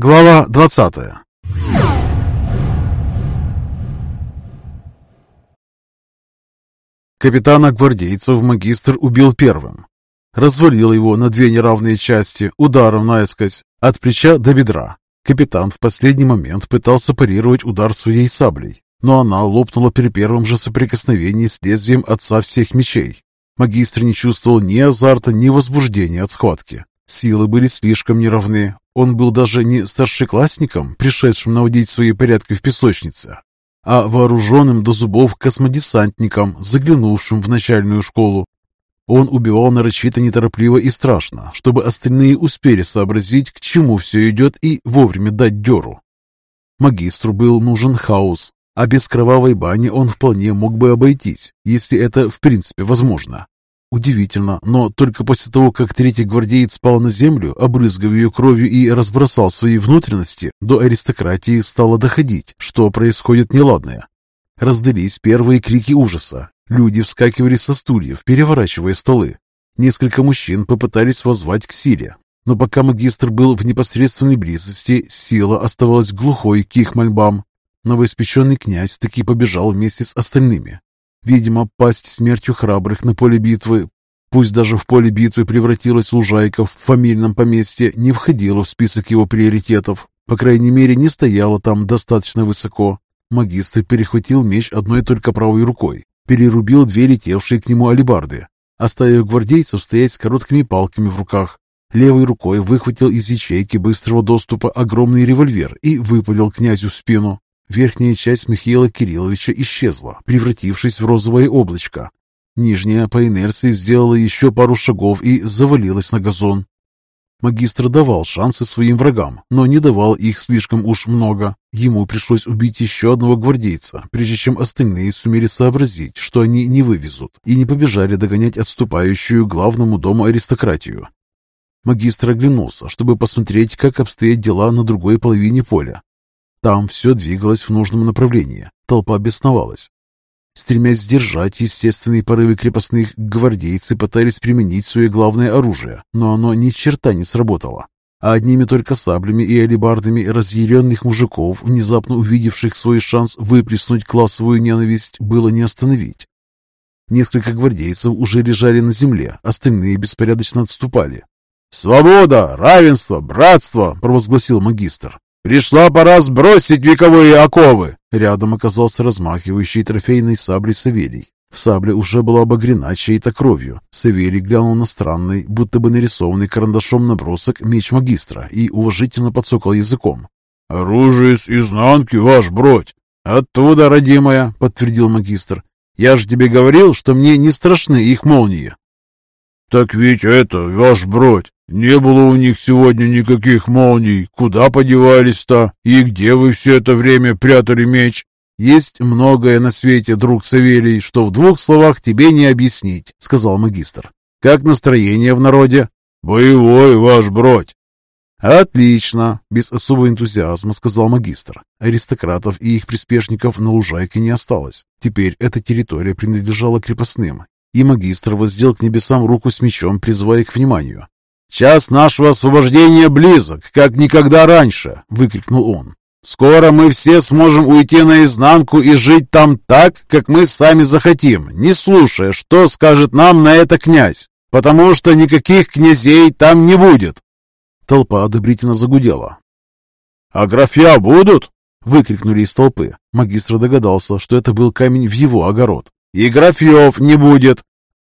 Глава 20 Капитана гвардейцев магистр убил первым. Развалил его на две неравные части, ударом наискось, от плеча до бедра. Капитан в последний момент пытался парировать удар своей саблей, но она лопнула при первом же соприкосновении с лезвием отца всех мечей. Магистр не чувствовал ни азарта, ни возбуждения от схватки. Силы были слишком неравны. Он был даже не старшеклассником, пришедшим наводить свои порядки в песочнице, а вооруженным до зубов космодесантником, заглянувшим в начальную школу. Он убивал нарочито неторопливо и страшно, чтобы остальные успели сообразить, к чему все идет, и вовремя дать дёру. Магистру был нужен хаос, а без кровавой бани он вполне мог бы обойтись, если это в принципе возможно. Удивительно, но только после того, как третий гвардеец спал на землю, обрызгав ее кровью и разбросал свои внутренности, до аристократии стало доходить, что происходит неладное. Раздались первые крики ужаса. Люди вскакивали со стульев, переворачивая столы. Несколько мужчин попытались воззвать к силе, но пока магистр был в непосредственной близости, сила оставалась глухой к их мольбам. Новоиспеченный князь таки побежал вместе с остальными, Видимо, пасть смертью храбрых на поле битвы, пусть даже в поле битвы превратилась лужайка в фамильном поместье, не входила в список его приоритетов. По крайней мере, не стояла там достаточно высоко. Магистр перехватил меч одной только правой рукой, перерубил две летевшие к нему алебарды, оставив гвардейцев стоять с короткими палками в руках. Левой рукой выхватил из ячейки быстрого доступа огромный револьвер и выпалил князю в спину. Верхняя часть Михаила Кирилловича исчезла, превратившись в розовое облачко. Нижняя по инерции сделала еще пару шагов и завалилась на газон. Магистр давал шансы своим врагам, но не давал их слишком уж много. Ему пришлось убить еще одного гвардейца, прежде чем остальные сумели сообразить, что они не вывезут, и не побежали догонять отступающую главному дому аристократию. Магистр оглянулся, чтобы посмотреть, как обстоят дела на другой половине поля. Там все двигалось в нужном направлении. Толпа бесновалась. Стремясь сдержать естественные порывы крепостных, гвардейцы пытались применить свое главное оружие, но оно ни черта не сработало. А одними только саблями и алебардами разъяренных мужиков, внезапно увидевших свой шанс выплеснуть классовую ненависть, было не остановить. Несколько гвардейцев уже лежали на земле, остальные беспорядочно отступали. «Свобода! Равенство! Братство!» – провозгласил магистр. «Пришла пора сбросить вековые оковы!» Рядом оказался размахивающий трофейной саблей Савелий. В сабле уже была обогрена чьей-то кровью. Савелий глянул на странный, будто бы нарисованный карандашом набросок меч магистра и уважительно подсокал языком. «Оружие с изнанки, ваш бродь!» «Оттуда, родимая!» — подтвердил магистр. «Я же тебе говорил, что мне не страшны их молнии!» «Так ведь это, ваш бродь, не было у них сегодня никаких молний. Куда подевались-то? И где вы все это время прятали меч?» «Есть многое на свете, друг Савелий, что в двух словах тебе не объяснить», — сказал магистр. «Как настроение в народе?» «Боевой, ваш бродь!» «Отлично!» — без особого энтузиазма сказал магистр. Аристократов и их приспешников на лужайке не осталось. Теперь эта территория принадлежала крепостным, и магистр воздел к небесам руку с мечом, призывая к вниманию. «Час нашего освобождения близок, как никогда раньше!» — выкрикнул он. «Скоро мы все сможем уйти наизнанку и жить там так, как мы сами захотим, не слушая, что скажет нам на это князь, потому что никаких князей там не будет!» Толпа одобрительно загудела. «А графья будут?» — выкрикнули из толпы. Магистр догадался, что это был камень в его огород. «И графьев не будет!»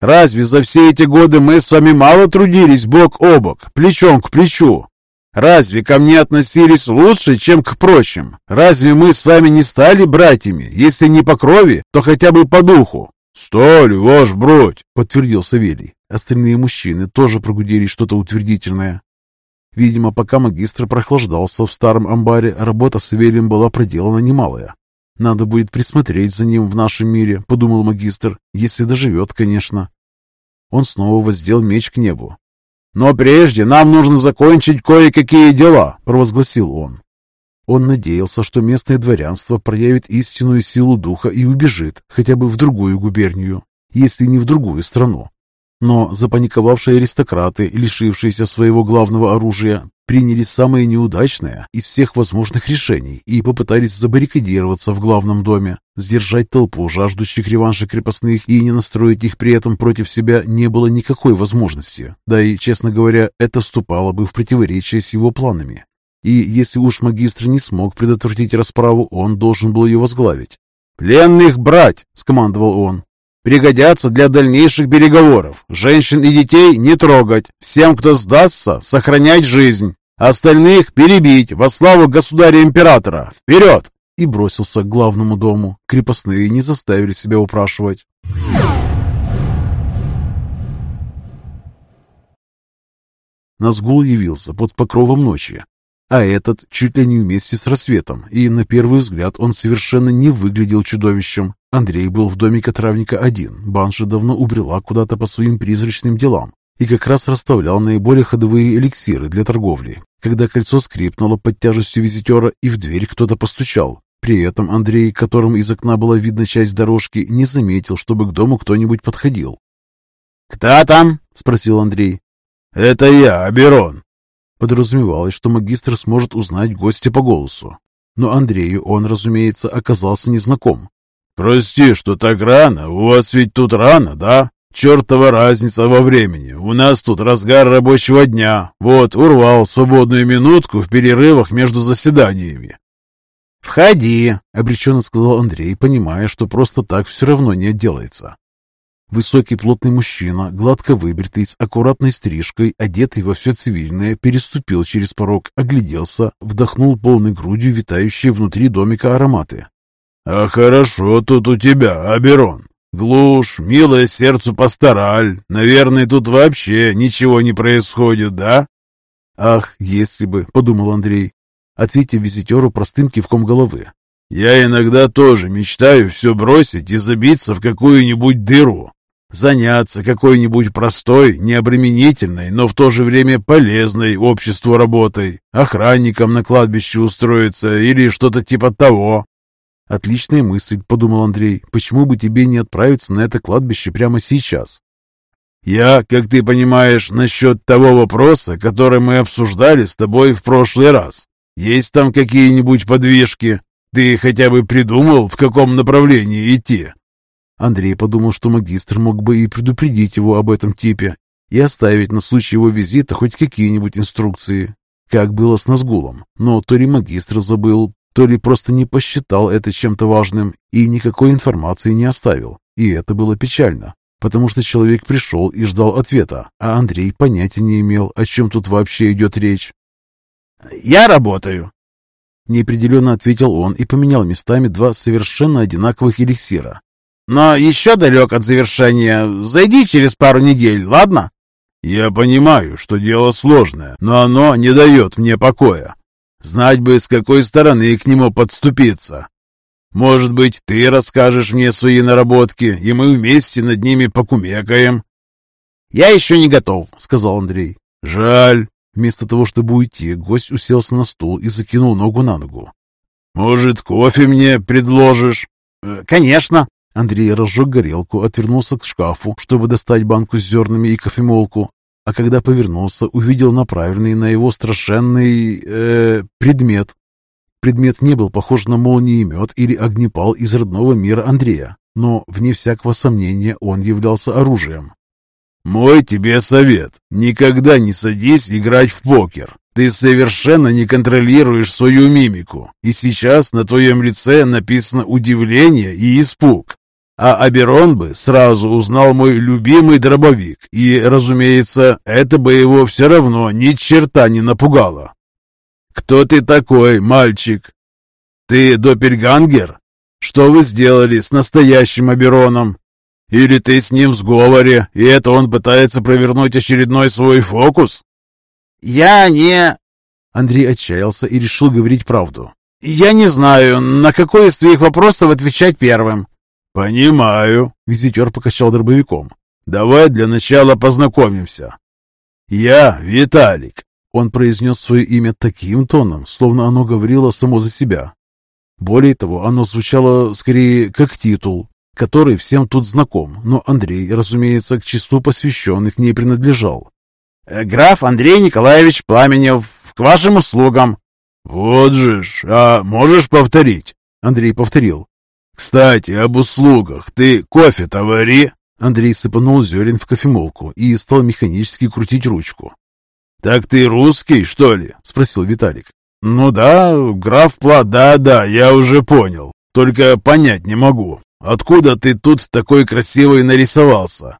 Разве за все эти годы мы с вами мало трудились бок о бок, плечом к плечу? Разве ко мне относились лучше, чем к прочим? Разве мы с вами не стали братьями? Если не по крови, то хотя бы по духу?» «Стали, ваш бродь!» — подтвердил Савелий. Остальные мужчины тоже прогудели что-то утвердительное. Видимо, пока магистр прохлаждался в старом амбаре, работа с Савелием была проделана немалая. «Надо будет присмотреть за ним в нашем мире», — подумал магистр, — «если доживет, конечно». Он снова воздел меч к небу. «Но прежде нам нужно закончить кое-какие дела», — провозгласил он. Он надеялся, что местное дворянство проявит истинную силу духа и убежит хотя бы в другую губернию, если не в другую страну. Но запаниковавшие аристократы, лишившиеся своего главного оружия, приняли самое неудачное из всех возможных решений и попытались забаррикадироваться в главном доме. Сдержать толпу жаждущих реванша крепостных и не настроить их при этом против себя не было никакой возможности. Да и, честно говоря, это вступало бы в противоречие с его планами. И если уж магистр не смог предотвратить расправу, он должен был ее возглавить. «Пленных брать!» – скомандовал он. «Пригодятся для дальнейших переговоров. Женщин и детей не трогать. Всем, кто сдастся, сохранять жизнь. Остальных перебить во славу государя-императора. Вперед!» И бросился к главному дому. Крепостные не заставили себя упрашивать. Назгул явился под покровом ночи, а этот чуть ли не вместе с рассветом, и на первый взгляд он совершенно не выглядел чудовищем. Андрей был в домике травника один, Банша давно убрела куда-то по своим призрачным делам и как раз расставлял наиболее ходовые эликсиры для торговли, когда кольцо скрипнуло под тяжестью визитера и в дверь кто-то постучал. При этом Андрей, которому из окна была видна часть дорожки, не заметил, чтобы к дому кто-нибудь подходил. «Кто там?» — спросил Андрей. «Это я, Аберон», Подразумевалось, что магистр сможет узнать гостя по голосу. Но Андрею он, разумеется, оказался незнаком. «Прости, что так рано. У вас ведь тут рано, да? Чертова разница во времени. У нас тут разгар рабочего дня. Вот, урвал свободную минутку в перерывах между заседаниями». «Входи», — обреченно сказал Андрей, понимая, что просто так все равно не отделается. Высокий плотный мужчина, гладко выбритый, с аккуратной стрижкой, одетый во все цивильное, переступил через порог, огляделся, вдохнул полной грудью витающие внутри домика ароматы. «А хорошо тут у тебя, Аберон. Глушь, милое сердцу пастораль. Наверное, тут вообще ничего не происходит, да?» «Ах, если бы», — подумал Андрей, ответив визитеру простым кивком головы. «Я иногда тоже мечтаю все бросить и забиться в какую-нибудь дыру, заняться какой-нибудь простой, необременительной, но в то же время полезной обществу работой, охранником на кладбище устроиться или что-то типа того. Отличная мысль, подумал Андрей. Почему бы тебе не отправиться на это кладбище прямо сейчас? Я, как ты понимаешь, насчет того вопроса, который мы обсуждали с тобой в прошлый раз. Есть там какие-нибудь подвижки? Ты хотя бы придумал, в каком направлении идти? Андрей подумал, что магистр мог бы и предупредить его об этом типе и оставить на случай его визита хоть какие-нибудь инструкции, как было с Назгулом. Но то ли магистр забыл, то ли просто не посчитал это чем-то важным и никакой информации не оставил. И это было печально, потому что человек пришел и ждал ответа, а Андрей понятия не имел, о чем тут вообще идет речь. «Я работаю», Неопределенно ответил он и поменял местами два совершенно одинаковых эликсира. Но еще далек от завершения. Зайди через пару недель, ладно?» «Я понимаю, что дело сложное, но оно не дает мне покоя. Знать бы, с какой стороны к нему подступиться. Может быть, ты расскажешь мне свои наработки, и мы вместе над ними покумекаем?» «Я еще не готов», — сказал Андрей. «Жаль». Вместо того, чтобы уйти, гость уселся на стул и закинул ногу на ногу. «Может, кофе мне предложишь?» «Э, «Конечно», Андрей разжег горелку, отвернулся к шкафу, чтобы достать банку с зернами и кофемолку, а когда повернулся, увидел направленный на его страшенный... Э, предмет. Предмет не был похож на молниемет или огнепал из родного мира Андрея, но, вне всякого сомнения, он являлся оружием. «Мой тебе совет. Никогда не садись играть в покер. Ты совершенно не контролируешь свою мимику, и сейчас на твоем лице написано удивление и испуг. А Аберон бы сразу узнал мой любимый дробовик, и, разумеется, это бы его все равно ни черта не напугало. «Кто ты такой, мальчик? Ты доппельгангер? Что вы сделали с настоящим Абероном? Или ты с ним в сговоре, и это он пытается провернуть очередной свой фокус?» «Я не...» Андрей отчаялся и решил говорить правду. «Я не знаю, на какой из твоих вопросов отвечать первым. «Понимаю», — визитер покачал дробовиком. «Давай для начала познакомимся. Я Виталик». Он произнес свое имя таким тоном, словно оно говорило само за себя. Более того, оно звучало скорее как титул. который всем тут знаком, но Андрей, разумеется, к числу посвященных не принадлежал. «Э, «Граф Андрей Николаевич Пламенев, к вашим услугам!» «Вот же ж! А можешь повторить?» Андрей повторил. «Кстати, об услугах. Ты кофе-то вари!» Андрей сыпанул зерен в кофемолку и стал механически крутить ручку. «Так ты русский, что ли?» — спросил Виталик. «Ну да, граф Пла, да-да, я уже понял. Только понять не могу, откуда ты тут такой красивый нарисовался?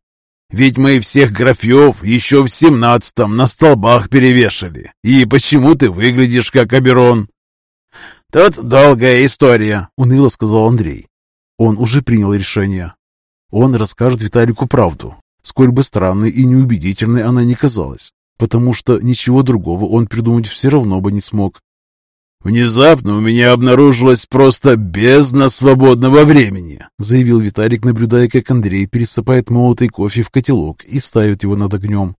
Ведь мы всех графьев еще в семнадцатом на столбах перевешали. И почему ты выглядишь как Аберон?» «Тут долгая история», — уныло сказал Андрей. Он уже принял решение. Он расскажет Виталику правду, сколь бы странной и неубедительной она ни казалась, потому что ничего другого он придумать все равно бы не смог. «Внезапно у меня обнаружилась просто бездна свободного времени», заявил Виталик, наблюдая, как Андрей пересыпает молотый кофе в котелок и ставит его над огнем.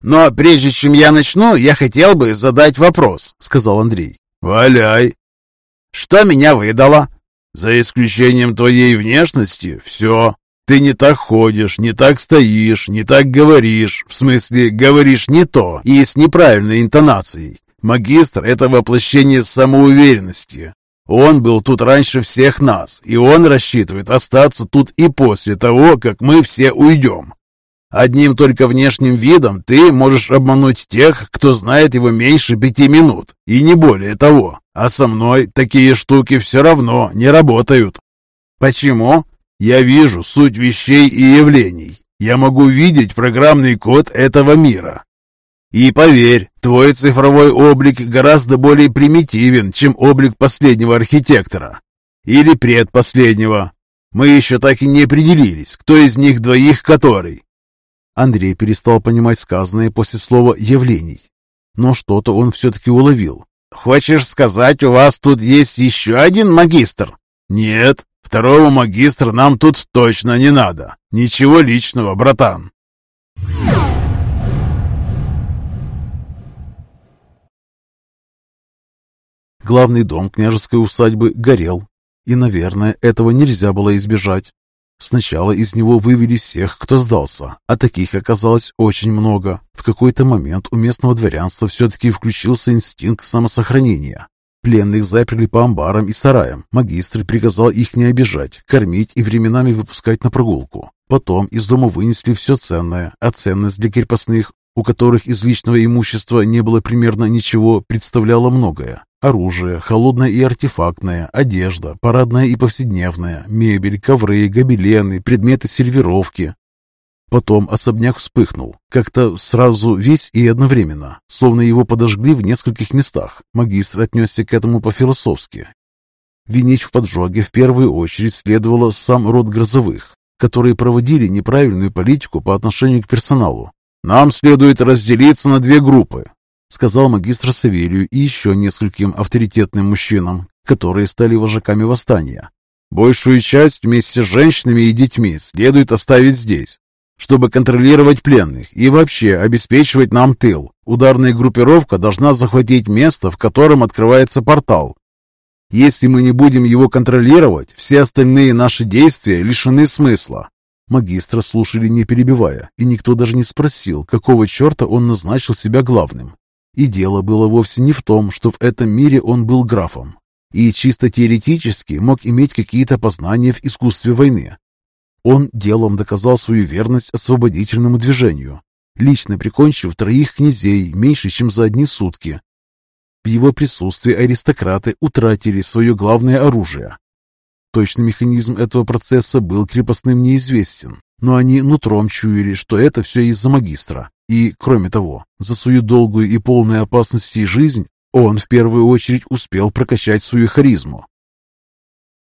«Но прежде чем я начну, я хотел бы задать вопрос», — сказал Андрей. «Валяй!» «Что меня выдало?» «За исключением твоей внешности, все. Ты не так ходишь, не так стоишь, не так говоришь, в смысле, говоришь не то и с неправильной интонацией. Магистр — это воплощение самоуверенности. Он был тут раньше всех нас, и он рассчитывает остаться тут и после того, как мы все уйдем. Одним только внешним видом ты можешь обмануть тех, кто знает его меньше пяти минут, и не более того. А со мной такие штуки все равно не работают. Почему? Я вижу суть вещей и явлений. Я могу видеть программный код этого мира. И поверь, твой цифровой облик гораздо более примитивен, чем облик последнего архитектора. Или предпоследнего. Мы еще так и не определились, кто из них двоих который. Андрей перестал понимать сказанное после слова «явлений». Но что-то он все-таки уловил. «Хочешь сказать, у вас тут есть еще один магистр?» «Нет, второго магистра нам тут точно не надо. Ничего личного, братан». Главный дом княжеской усадьбы горел, и, наверное, этого нельзя было избежать. Сначала из него вывели всех, кто сдался, а таких оказалось очень много. В какой-то момент у местного дворянства все-таки включился инстинкт самосохранения. Пленных заперли по амбарам и сараям. Магистр приказал их не обижать, кормить и временами выпускать на прогулку. Потом из дома вынесли все ценное, а ценность для крепостных, у которых из личного имущества не было примерно ничего, представляла многое. Оружие, холодное и артефактное, одежда, парадная и повседневная, мебель, ковры, гобелены, предметы сервировки. Потом особняк вспыхнул, как-то сразу весь и одновременно, словно его подожгли в нескольких местах. Магистр отнесся к этому по-философски. Винить в поджоге в первую очередь следовало сам род грозовых, которые проводили неправильную политику по отношению к персоналу. «Нам следует разделиться на две группы», сказал магистр Савелию и еще нескольким авторитетным мужчинам, которые стали вожаками восстания. Большую часть вместе с женщинами и детьми следует оставить здесь, чтобы контролировать пленных и вообще обеспечивать нам тыл. Ударная группировка должна захватить место, в котором открывается портал. Если мы не будем его контролировать, все остальные наши действия лишены смысла. Магистра слушали не перебивая, и никто даже не спросил, какого черта он назначил себя главным. И дело было вовсе не в том, что в этом мире он был графом и чисто теоретически мог иметь какие-то познания в искусстве войны. Он делом доказал свою верность освободительному движению, лично прикончив троих князей меньше, чем за одни сутки. В его присутствии аристократы утратили свое главное оружие. Точный механизм этого процесса был крепостным неизвестен, но они нутром чуяли, что это все из-за магистра. И, кроме того, за свою долгую и полную опасностей жизнь он в первую очередь успел прокачать свою харизму.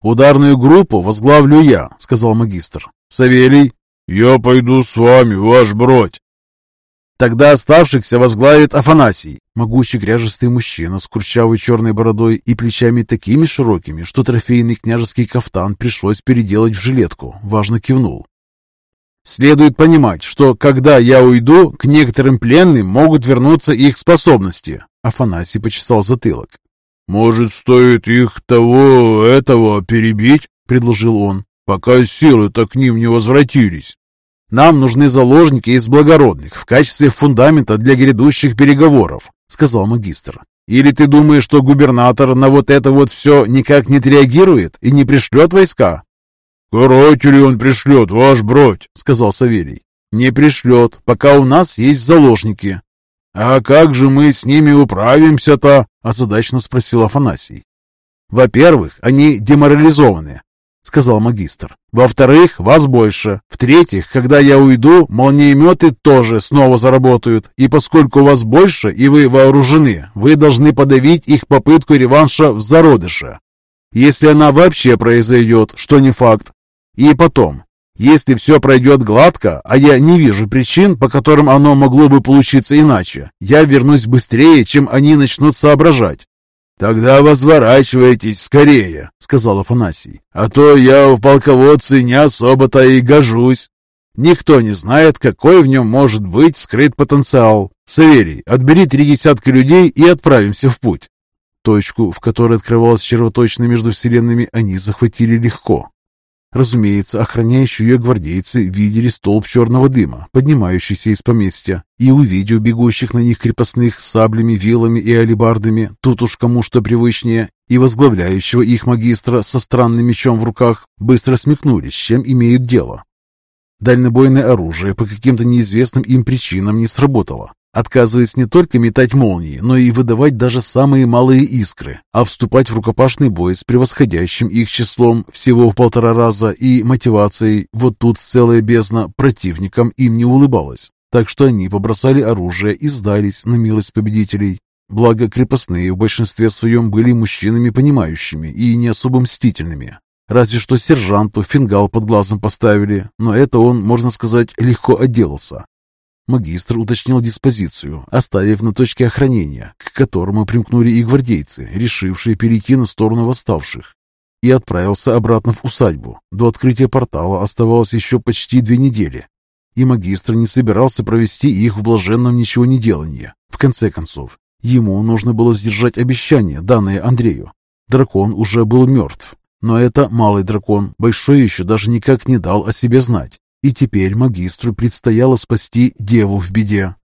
«Ударную группу возглавлю я», — сказал магистр. «Савелий?» «Я пойду с вами, ваш бродь». Тогда оставшихся возглавит Афанасий, могучий кряжестый мужчина с курчавой черной бородой и плечами такими широкими, что трофейный княжеский кафтан пришлось переделать в жилетку, важно кивнул. Следует понимать, что когда я уйду, к некоторым пленным могут вернуться их способности. Афанасий почесал затылок. «Может, стоит их того, этого перебить?» — предложил он. пока силы-то к ним не возвратились. Нам нужны заложники из благородных в качестве фундамента для грядущих переговоров, сказал магистр. Или ты думаешь, что губернатор на вот это вот все никак не отреагирует и не пришлет войска? «Карателей он пришлет, ваш бродь», — сказал Савелий. «Не пришлет, пока у нас есть заложники». «А как же мы с ними управимся-то?» — озадачно спросил Афанасий. «Во-первых, они деморализованы сказал магистр. «Во-вторых, вас больше. В-третьих, когда я уйду, молниеметы тоже снова заработают. И поскольку вас больше и вы вооружены, вы должны подавить их попытку реванша в зародыше. Если она вообще произойдет, что не факт. И потом, если все пройдет гладко, а я не вижу причин, по которым оно могло бы получиться иначе, я вернусь быстрее, чем они начнут соображать. «Тогда возворачивайтесь скорее», — сказал Афанасий. «А то я в полководце не особо-то и гожусь». Никто не знает, какой в нем может быть скрыт потенциал. Саверий, отбери три десятка людей и отправимся в путь. Точку, в которой открывалась червоточина между вселенными, они захватили легко. Разумеется, охраняющие ее гвардейцы видели столб черного дыма, поднимающийся из поместья, и, увидев бегущих на них крепостных с саблями, вилами и алебардами, тут уж кому что привычнее, и возглавляющего их магистра со странным мечом в руках, быстро смекнули, с чем имеют дело. Дальнобойное оружие по каким-то неизвестным им причинам не сработало отказываясь не только метать молнии, но и выдавать даже самые малые искры, а вступать в рукопашный бой с превосходящим их числом всего в полтора раза и мотивацией «вот тут целая бездна» противникам им не улыбалась. Так что они побросали оружие и сдались на милость победителей. Благо, крепостные в большинстве своем были мужчинами понимающими и не особо мстительными. Разве что сержанту фингал под глазом поставили, но это он, можно сказать, легко отделался. Магистр уточнил диспозицию, оставив на точке охранения, к которому примкнули и гвардейцы, решившие перейти на сторону восставших, и отправился обратно в усадьбу. До открытия портала оставалось еще почти две недели, и магистр не собирался провести их в блаженном ничего не делании. В конце концов, ему нужно было сдержать обещание, данное Андрею. Дракон уже был мертв, но это малый дракон, большой еще даже никак не дал о себе знать. И теперь магистру предстояло спасти деву в беде.